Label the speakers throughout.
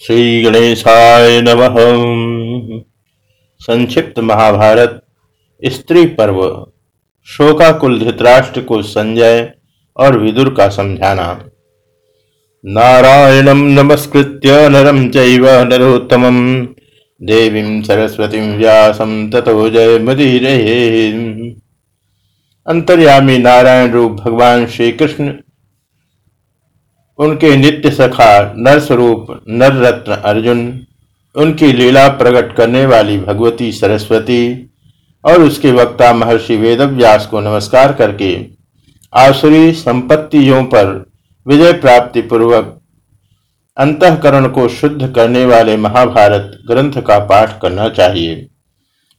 Speaker 1: श्री गणेशाय नमः। संक्षिप्त महाभारत, स्त्री पर्व। शोकाकुल धृतराष्ट्र को संजय और विदुर का समझाना। नारायणं नमस्कृत्य नरं चैव नरोत्तमं। देवीं सरस्वतीं व्यासं ततो जय मदीरे अंतर्यामी नारायण रूप भगवान श्री कृष्ण उनके नित्य सखा नर स्वरूप नर रत्न अर्जुन, उनकी लीला प्रकट करने वाली भगवती सरस्वती और उसके वक्ता महर्षि वेदव्यास को नमस्कार करके आसुरी संपत्तियों पर विजय प्राप्ति पूर्वक अंतकरण को शुद्ध करने वाले महाभारत ग्रंथ का पाठ करना चाहिए।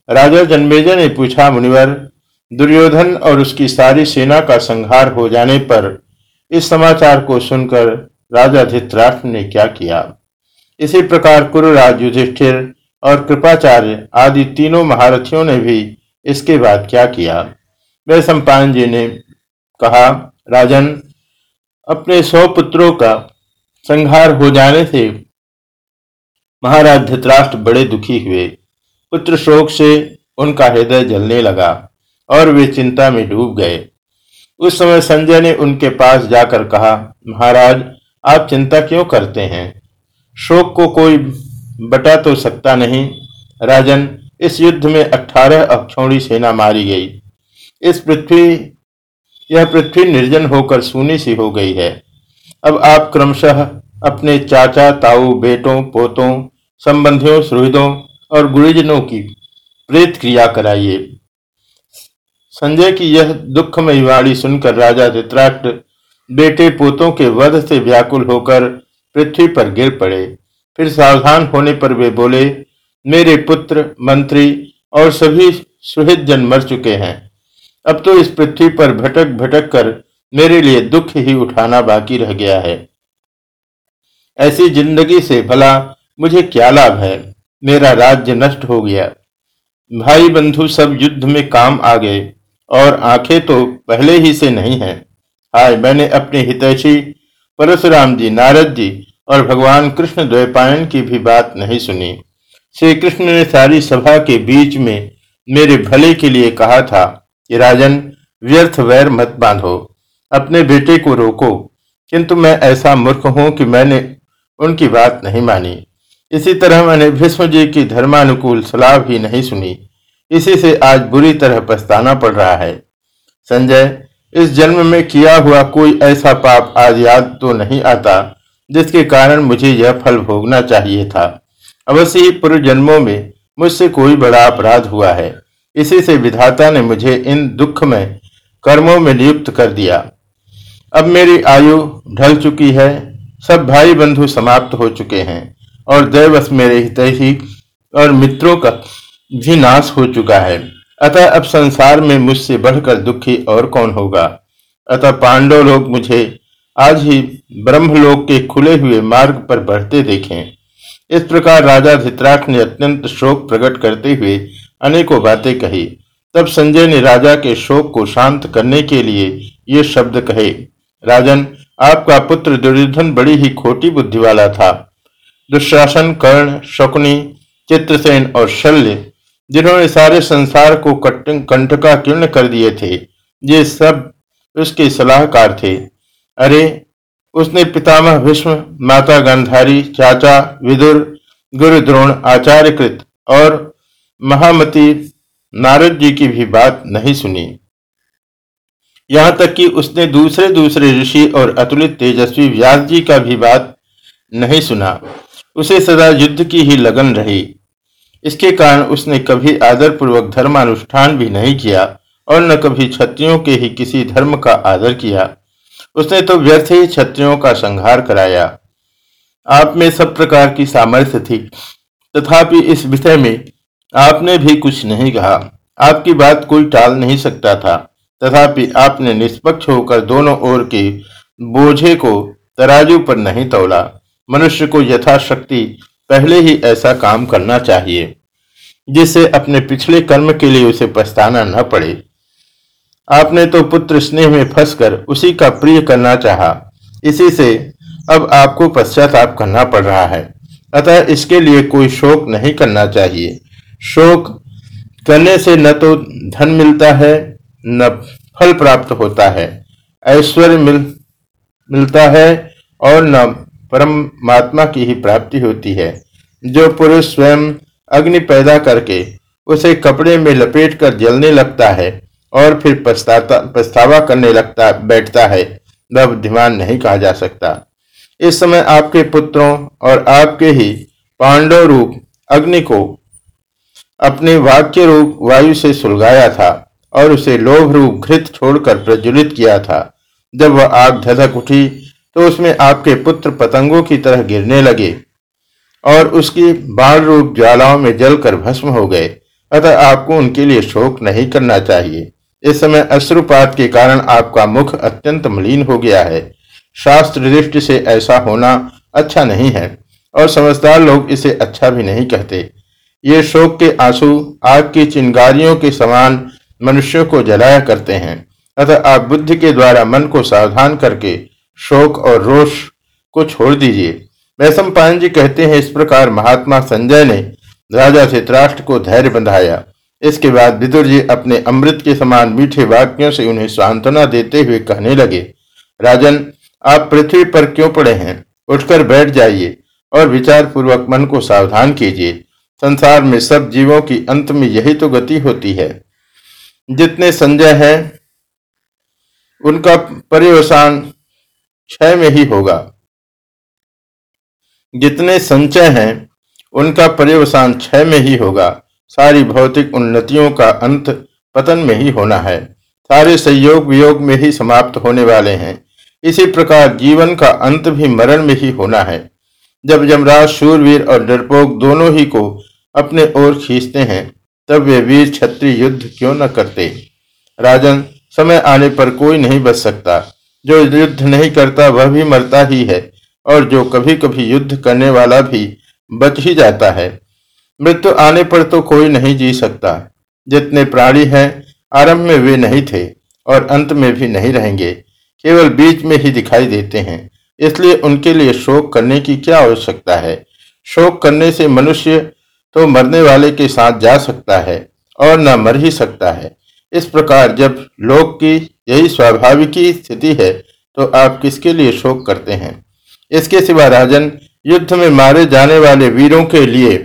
Speaker 1: राजा जन्मेजय ने पूछा, मुनिवर, दुर्योधन और उसकी सारी सेना का संहार हो जाने पर इस समाचार को सुनकर राजा धित्राष्ट्र ने क्या किया? इसी प्रकार कुरुराज युधिष्ठिर और कृपाचार्य आदि तीनों महारथियों ने भी इसके बाद क्या किया? वे सम्पान जी ने कहा, राजन, अपने सौ पुत्रों का संहार हो जाने से महाराज धृतराष्ट्र बड़े दुखी हुए। पुत्र शोक से उनका हृदय जलने लगा और वे चिंता में डूब गए। उस समय संजय ने उनके पास जाकर कहा, महाराज, आप चिंता क्यों करते हैं? शोक को कोई बटा तो सकता नहीं। राजन, इस युद्ध में अठारह अक्षौणी सेना मारी गई। इस पृथ्वी, यह पृथ्वी निर्जन होकर सूनी सी हो गई है। अब आप क्रमशः अपने चाचा, ताऊ, बेटों, पोतों, संबंधियों, सुहृदों और गुरुजनों की प्रेत क्रिया कराइए। संजय की यह दुखमयी वाणी सुनकर राजा धृतराष्ट्र बेटे पोतों के वध से व्याकुल होकर पृथ्वी पर गिर पड़े। फिर सावधान होने पर वे बोले, मेरे पुत्र, मंत्री और सभी सुहित जन मर चुके हैं। अब तो इस पृथ्वी पर भटक भटक कर मेरे लिए दुख ही उठाना बाकी रह गया है। ऐसी ज़िंदगी से भला मुझे क्या लाभ है? मेरा राज्य नष्ट हो गया। भाई बंधु, सब युद्ध में काम आ गए। और आँखें तो पहले ही से नहीं है। हाय, मैंने अपने हितैषी परशुराम जी, नारद जी और भगवान कृष्ण द्वैपायन की भी बात नहीं सुनी। श्री कृष्ण ने सारी सभा के बीच में मेरे भले के लिए कहा था कि, राजन, व्यर्थ वैर मत बांधो। अपने बेटे को रोको। किंतु मैं ऐसा मूर्ख हूँ कि मैंने उनकी बात नहीं मानी। इसी तरह मैंने भीष्म जी की धर्मानुकूल सलाह भी नहीं सुनी। इसी से आज बुरी तरह पछताना पड़ रहा है। संजय, इस जन्म में किया हुआ कोई ऐसा पाप आज याद तो नहीं आता, जिसके कारण मुझे यह फल भोगना चाहिए था। अवश्य ही पूर्व जन्मों में मुझसे कोई बड़ा अपराध हुआ है। इसी से विधाता ने मुझे इन दुख में, कर्मों में नियुक्त कर दिया। अब मेरी आयु ढल चुकी है, सब भाई बंधु समाप्त हो चुके हैं, और दैवश मेरे हित ही और मित्रों का भी नाश हो चुका है। अतः अब संसार में मुझसे बढ़कर दुखी और कौन होगा? अतः पांडव लोग मुझे आज ही ब्रह्मलोक के खुले हुए मार्ग पर बढ़ते देखें। इस प्रकार राजा धित्राठ ने अत्यंत शोक प्रकट करते हुए अनेकों बातें कही। तब संजय ने राजा के शोक को शांत करने के लिए ये शब्द कहे, राजन, आपका पुत्र दुर्योधन बड़ी ही खोटी बुद्धि वाला था। दुशासन, कर्ण, शकुनी, चित्रसेन और शल्य जिन्होंने सारे संसार को कंटका किर्ण कर दिए थे, ये सब उसके सलाहकार थे। अरे, उसने पितामह भीष्म, माता गांधारी, चाचा, विदुर, गुरु द्रोण आचार्य कृत और महामती नारद जी की भी बात नहीं सुनी। यहाँ तक कि उसने दूसरे दूसरे ऋषि और अतुलित तेजस्वी व्यास जी का भी बात नहीं सुना। उसे सदा युद्ध की ही लगन रही। इसके कारण उसने कभी आदर पूर्वक धर्मानुष्ठान भी नहीं किया और न कभी क्षत्रियों के ही किसी धर्म का आदर किया। उसने तो व्यर्थ ही क्षत्रियों का संहार कराया। आप में सब प्रकार की सामर्थ्य थी। तथापि इस विषय में आपने भी कुछ नहीं कहा। आपकी बात कोई टाल नहीं सकता था। तथापि आपने निष्पक्ष होकर दोनों ओर के बोझे को तराजू पर नहीं तोला। मनुष्य को यथाशक्ति पहले ही ऐसा काम करना चाहिए। जिससे अपने पिछले कर्म के लिए उसे पछताना न पड़े। आपने तो पुत्र स्नेह में फंसकर उसी का प्रिय करना चाहा। इसी से अब आपको पश्चाताप करना पड़ रहा है। अतः इसके लिए कोई शोक नहीं करना चाहिए। शोक करने से न तो धन मिलता है, न फल प्राप्त होता है। ऐश्वर्य मिल, मिलता है और न परमात्मा की ही प्राप्ति होती है। जो पुरुष स्वयं अग्नि पैदा करके उसे कपड़े में लपेट कर जलने लगता है और फिर पछतावा करने लगता, बैठता है। वह बुद्धिमान नहीं कहा जा सकता। इस समय आपके पुत्रों और आपके ही पांडव रूप अग्नि को अपने वाक्य रूप वायु से सुलगाया था और उसे लोभ रूप घृत छोड़कर प्रज्वलित किया था। जब वह आग धधक उठी तो उसमें आपके पुत्र पतंगों की तरह गिरने लगे। और उसकी बाण रूप ज्वालाओं में जलकर भस्म हो गए। अतः आपको उनके लिए शोक नहीं करना चाहिए। इस समय अश्रुपात के कारण आपका मुख अत्यंत मलिन हो गया है। शास्त्र दृष्टि से ऐसा होना अच्छा नहीं है, और समझदार लोग इसे अच्छा भी नहीं कहते। ये शोक के आँसू आग की चिंगारियों के समान मनुष्यों को जलाया करते हैं। अतः आप बुद्धि के द्वारा मन को सावधान करके शोक और रोष को छोड़ दीजिए। वैशम पायन जी कहते हैं, इस प्रकार महात्मा संजय ने राजा धृतराष्ट्र को धैर्य बंधाया। इसके बाद विदुर जी अपने अमृत के समान मीठे वाक्यों से उन्हें सांत्वना देते हुए कहने लगे, राजन, आप पृथ्वी पर क्यों पड़े हैं? उठकर बैठ जाइए और विचार पूर्वक मन को सावधान कीजिए। संसार में सब जीवों की अंत में यही तो गति होती है। जितने संजय हैं, उनका पर्यवसान क्षय में ही होगा। जितने संचय हैं, उनका पर्यवसान क्षय में ही होगा। सारी भौतिक उन्नतियों का अंत पतन में ही होना है। सारे संयोग वियोग में ही समाप्त होने वाले हैं। इसी प्रकार जीवन का अंत भी मरण में ही होना है। जब जमराज शूरवीर और डरपोक दोनों ही को अपने ओर खींचते हैं, तब वे वीर छत्री युद्ध क्यों न करते? राजन, समय आने पर कोई नहीं बच सकता। जो युद्ध नहीं करता, वह भी मरता ही है। और जो कभी कभी युद्ध करने वाला भी बच ही जाता है। मृत्यु आने पर तो कोई नहीं जी सकता। जितने प्राणी हैं, आरंभ में वे नहीं थे और अंत में भी नहीं रहेंगे। केवल बीच में ही दिखाई देते हैं। इसलिए उनके लिए शोक करने की क्या आवश्यकता है? शोक करने से मनुष्य तो मरने वाले के साथ जा सकता है और न मर ही सकता है। इस प्रकार जब लोक की यही स्वाभाविकी स्थिति है तो आप किसके लिए शोक करते हैं? इसके सिवा राजन युद्ध में मारे जाने वाले वीरों के लिए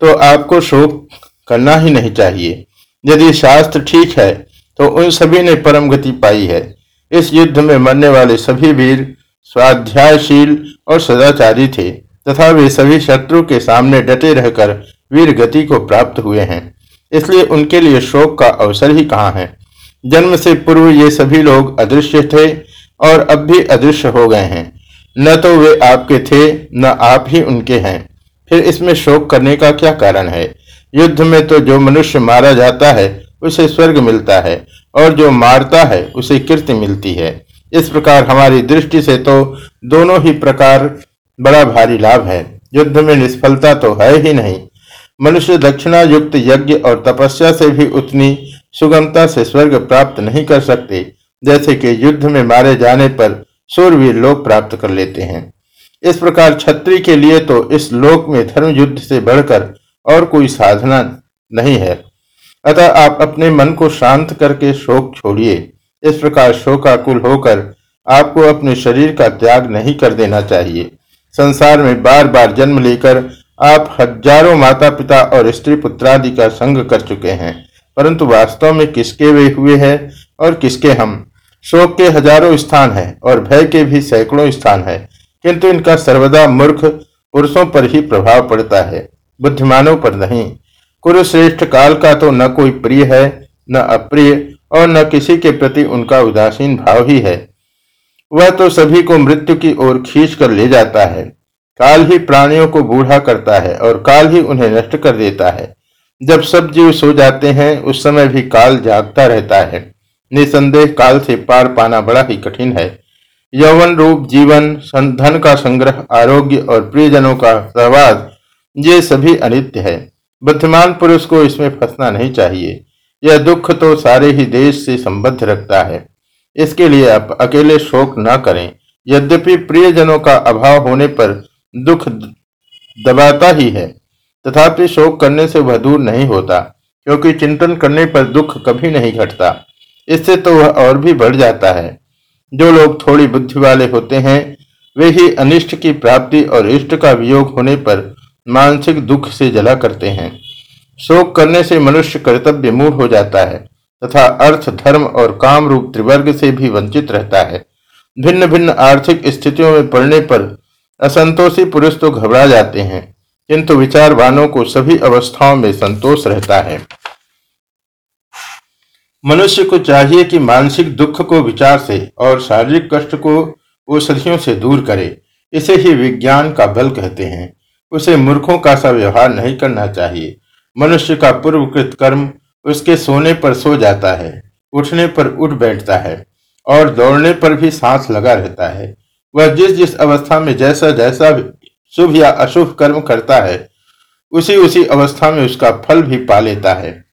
Speaker 1: तो आपको शोक करना ही नहीं चाहिए। यदि शास्त्र ठीक है तो उन सभी ने परम गति पाई है। इस युद्ध में मरने वाले सभी वीर स्वाध्यायशील और सदाचारी थे, तथा वे सभी शत्रु के सामने डटे रहकर वीर गति को प्राप्त हुए हैं। इसलिए उनके लिए शोक का अवसर ही कहाँ है? जन्म से पूर्व ये सभी लोग अदृश्य थे और अब भी अदृश्य हो गए हैं। न तो वे आपके थे, न आप ही उनके हैं। फिर इसमें शोक करने का क्या कारण है? युद्ध में तो जो मनुष्य मारा जाता है, उसे स्वर्ग मिलता है, और जो मारता है, उसे कीर्ति मिलती है। इस प्रकार हमारी दृष्टि से तो दोनों ही प्रकार बड़ा भारी लाभ है। युद्ध में निष्फलता तो है ही नहीं। मनुष्य दक्षिणा युक्त यज्ञ और तपस्या से भी उतनी सुगमता से स्वर्ग प्राप्त नहीं कर सकते, जैसे कि युद्ध में मारे जाने पर सूरवीर लोग प्राप्त कर लेते हैं। इस प्रकार छत्री के लिए तो इस लोक में धर्म युद्ध से बढ़कर और कोई साधना नहीं है। अतः आप अपने मन को शांत करके शोक छोड़िए। इस प्रकार शोकाकुल होकर आपको अपने शरीर का त्याग नहीं कर देना चाहिए। संसार में बार बार जन्म लेकर आप हज़ारों माता पिता और स्त्री पुत्रादि का संग कर चुके हैं। परंतु वास्तव में किसके वे हुए हैं और किसके हम? शोक के हज़ारों स्थान है और भय के भी सैकड़ों स्थान है, किंतु इनका सर्वदा मूर्ख पुरुषों पर ही प्रभाव पड़ता है, बुद्धिमानों पर नहीं। कुरुश्रेष्ठ काल का तो न कोई प्रिय है, न अप्रिय, और न किसी के प्रति उनका उदासीन भाव ही है। वह तो सभी को मृत्यु की ओर खींच कर ले जाता है, काल ही प्राणियों को बूढ़ा करता है और काल ही उन्हें नष्ट कर देता है। जब सब जीव सो जाते हैं, उस समय भी काल जागता रहता है। निसंदेह काल से पार पाना बड़ा ही कठिन है। यौवन रूप, जीवन धन का संग्रह, आरोग्य और प्रियजनों का सहवास, ये सभी अनित्य है। बुद्धिमान पुरुष को इसमें फंसना नहीं चाहिए। यह दुख तो सारे ही देश से संबद्ध रखता है। इसके लिए आप अकेले शोक न करें। यद्यपि प्रियजनों का अभाव होने पर दुख दबाता ही है, तथापि शोक करने से वह दूर नहीं होता, क्योंकि चिंतन करने पर दुख कभी नहीं घटता। इससे तो वह और भी बढ़ जाता है। जो लोग थोड़ी बुद्धि वाले होते हैं, वे ही अनिष्ट की प्राप्ति और इष्ट का वियोग होने पर मानसिक दुख से जला करते हैं। शोक करने से मनुष्य कर्तव्य मूड हो जाता है तथा अर्थ, धर्म और काम रूप त्रिवर्ग से भी वंचित रहता है। भिन्न भिन्न आर्थिक स्थितियों में पड़ने पर असंतोषी पुरुष तो घबरा जाते हैं, किंतु विचारवानों को सभी अवस्थाओं में संतोष रहता है। मनुष्य को चाहिए कि मानसिक दुख को विचार से और शारीरिक कष्ट को औषधियों से दूर करे, इसे ही विज्ञान का बल कहते हैं। उसे मूर्खों का सा व्यवहार नहीं करना चाहिए। मनुष्य का पूर्वकृत कर्म उसके सोने पर सो जाता है, उठने पर उठ बैठता है और दौड़ने पर भी सांस लगा रहता है। वह जिस जिस अवस्था में जैसा जैसा शुभ या अशुभ कर्म करता है, उसी उसी अवस्था में उसका फल भी पा लेता है।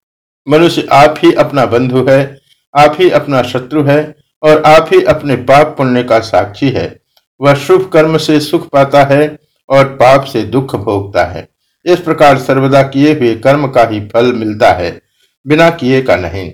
Speaker 1: मनुष्य आप ही अपना बंधु है, आप ही अपना शत्रु है, और आप ही अपने पाप पुण्य का साक्षी है। वह शुभ कर्म से सुख पाता है और पाप से दुख भोगता है। इस प्रकार सर्वदा किए हुए कर्म का ही फल मिलता है, बिना किए का नहीं।